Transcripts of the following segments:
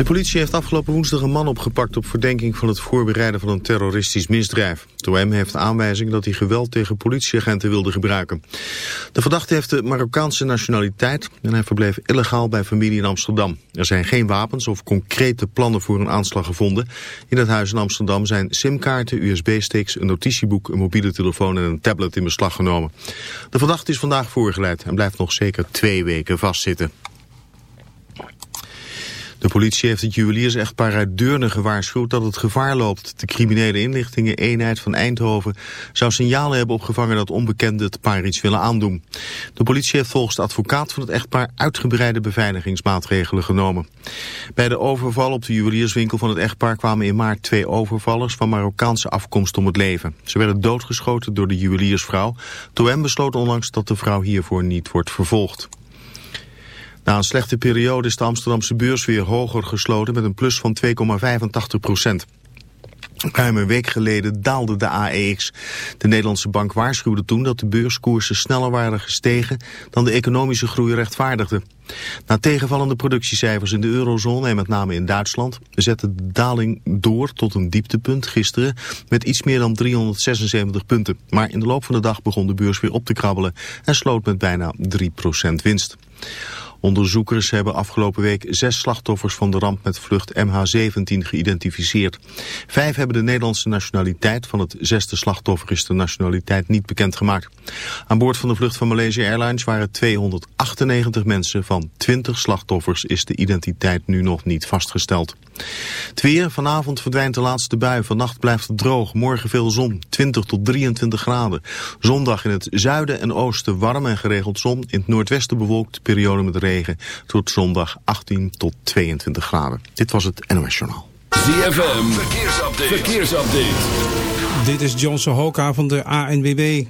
De politie heeft afgelopen woensdag een man opgepakt op verdenking van het voorbereiden van een terroristisch misdrijf. De OM heeft aanwijzing dat hij geweld tegen politieagenten wilde gebruiken. De verdachte heeft de Marokkaanse nationaliteit en hij verbleef illegaal bij familie in Amsterdam. Er zijn geen wapens of concrete plannen voor een aanslag gevonden. In het huis in Amsterdam zijn simkaarten, USB-sticks, een notitieboek, een mobiele telefoon en een tablet in beslag genomen. De verdachte is vandaag voorgeleid en blijft nog zeker twee weken vastzitten. De politie heeft het juweliers-echtpaar uit Deurne gewaarschuwd dat het gevaar loopt. De criminele inlichtingen-eenheid van Eindhoven zou signalen hebben opgevangen dat onbekenden het paar iets willen aandoen. De politie heeft volgens de advocaat van het echtpaar uitgebreide beveiligingsmaatregelen genomen. Bij de overval op de juwelierswinkel van het echtpaar kwamen in maart twee overvallers van Marokkaanse afkomst om het leven. Ze werden doodgeschoten door de juweliersvrouw. Toen besloot onlangs dat de vrouw hiervoor niet wordt vervolgd. Na een slechte periode is de Amsterdamse beurs weer hoger gesloten met een plus van 2,85 procent. Ruim een week geleden daalde de AEX. De Nederlandse bank waarschuwde toen dat de beurskoersen sneller waren gestegen dan de economische groei rechtvaardigde. Na tegenvallende productiecijfers in de eurozone en met name in Duitsland zette de daling door tot een dieptepunt gisteren met iets meer dan 376 punten. Maar in de loop van de dag begon de beurs weer op te krabbelen en sloot met bijna 3% winst. Onderzoekers hebben afgelopen week zes slachtoffers van de ramp met vlucht MH17 geïdentificeerd. Vijf hebben de Nederlandse nationaliteit. Van het zesde slachtoffer is de nationaliteit niet bekendgemaakt. Aan boord van de vlucht van Malaysia Airlines waren 298 mensen. Van 20 slachtoffers is de identiteit nu nog niet vastgesteld. Weer, vanavond verdwijnt de laatste bui. Vannacht blijft het droog. Morgen veel zon, 20 tot 23 graden. Zondag in het zuiden en oosten warm en geregeld zon. In het noordwesten bewolkt, periode met regen. Tot zondag 18 tot 22 graden. Dit was het NOS Journaal. ZFM, verkeersupdate. verkeersupdate. Dit is Johnson Hoka van de ANWB.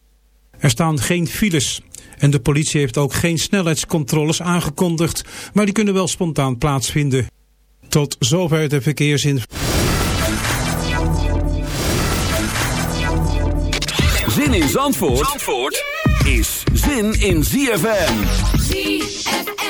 Er staan geen files. En de politie heeft ook geen snelheidscontroles aangekondigd. Maar die kunnen wel spontaan plaatsvinden. Tot zover de verkeersin. Zin in Zandvoort, Zandvoort is zin in ZFM. ZFM.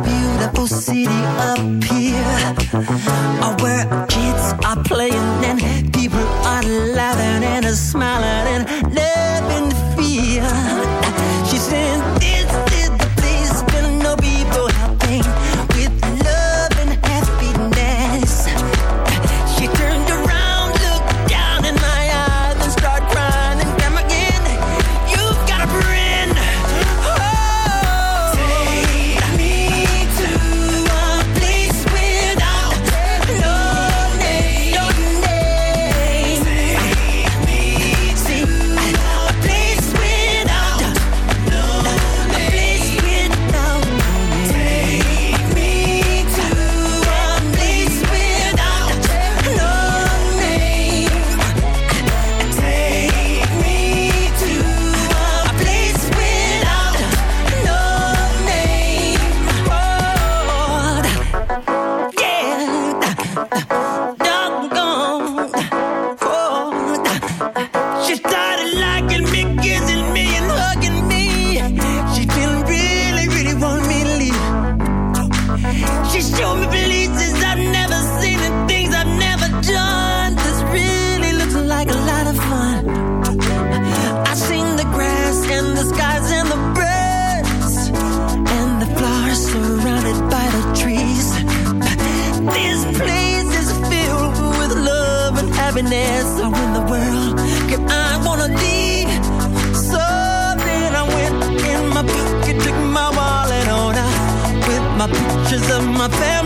my beautiful city up here, where kids are playing and people are laughing and smiling. my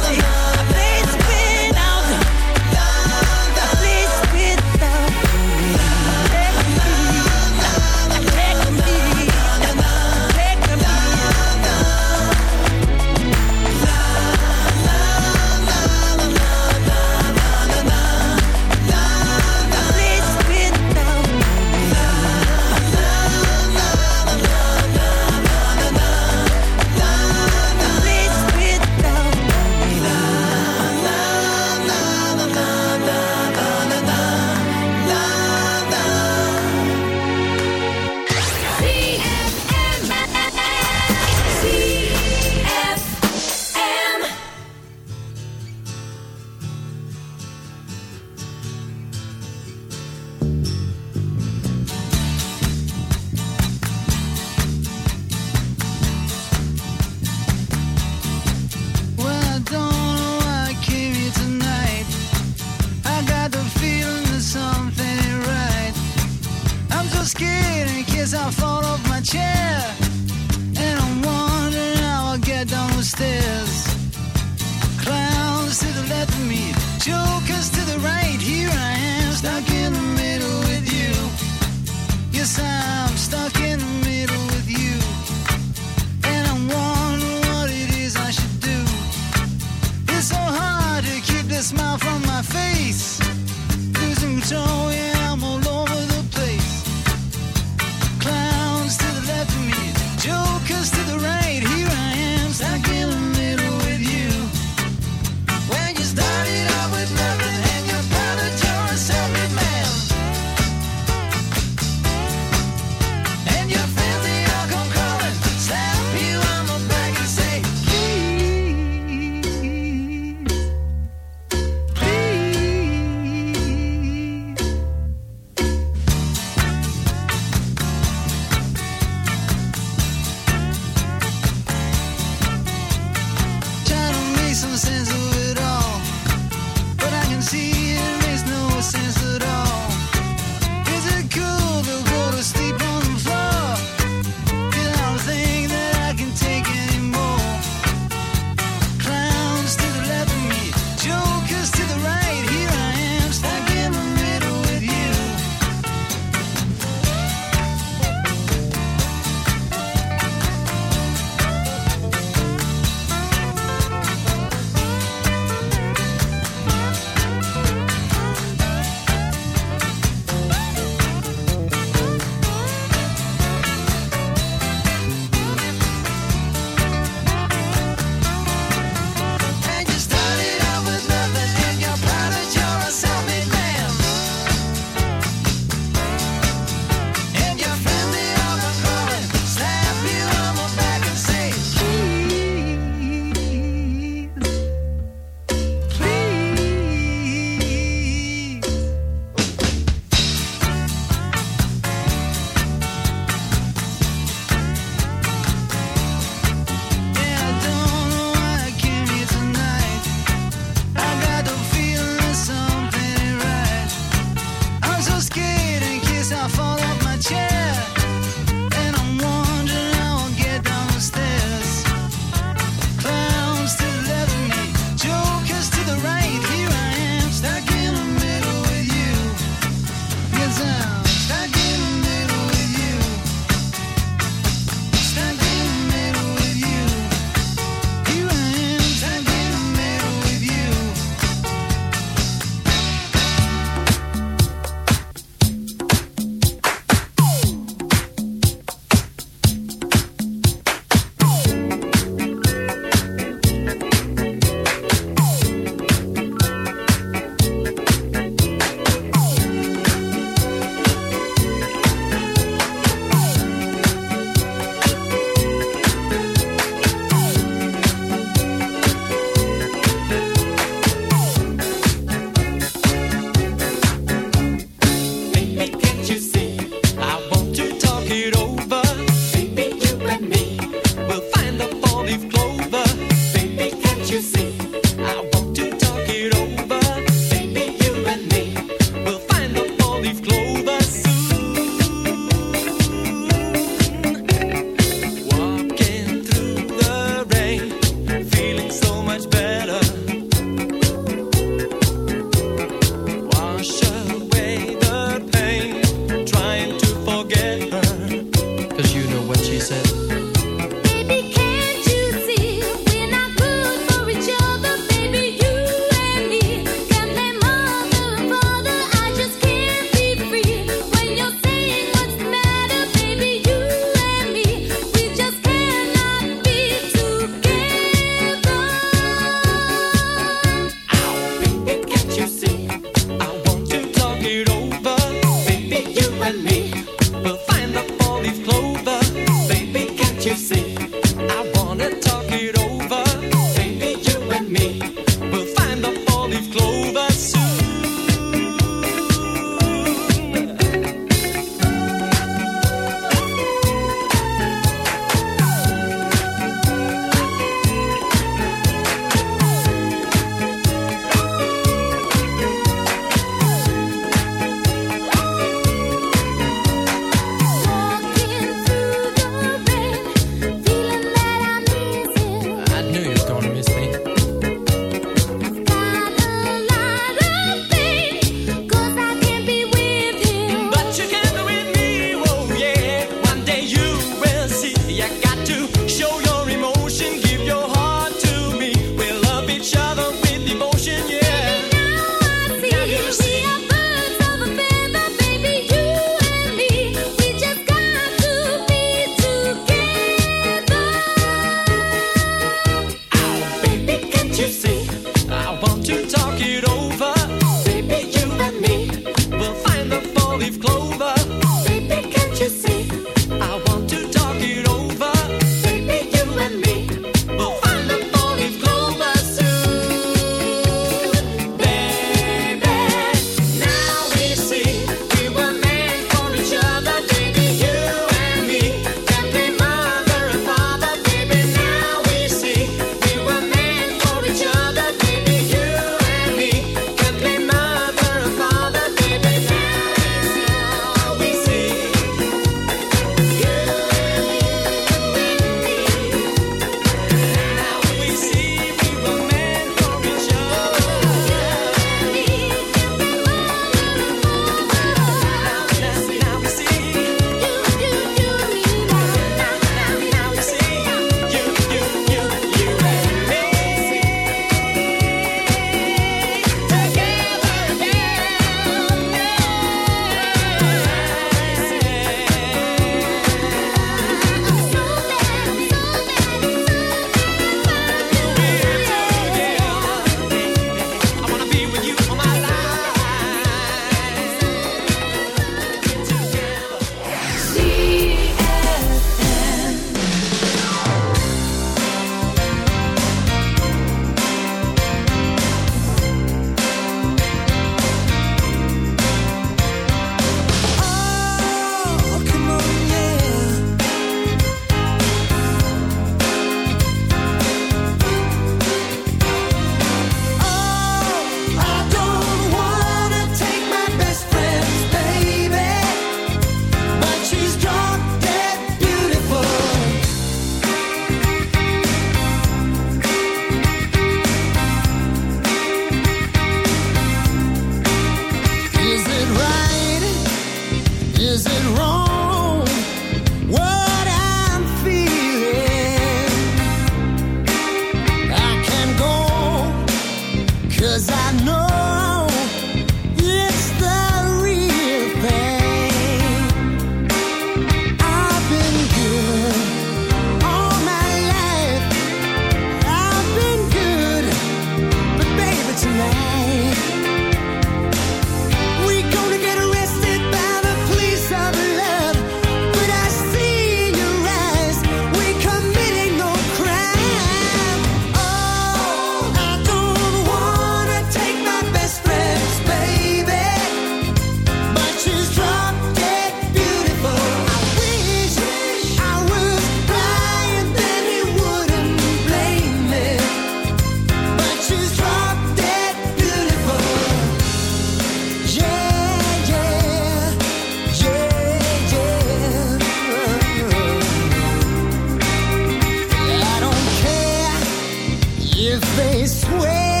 If they swear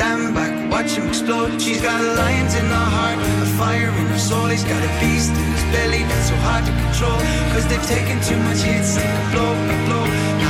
stand back, watch him explode. She's got lions in her heart, a fire in her soul. He's got a beast in his belly that's so hard to control. Cause they've taken too much hits, take blow, a blow.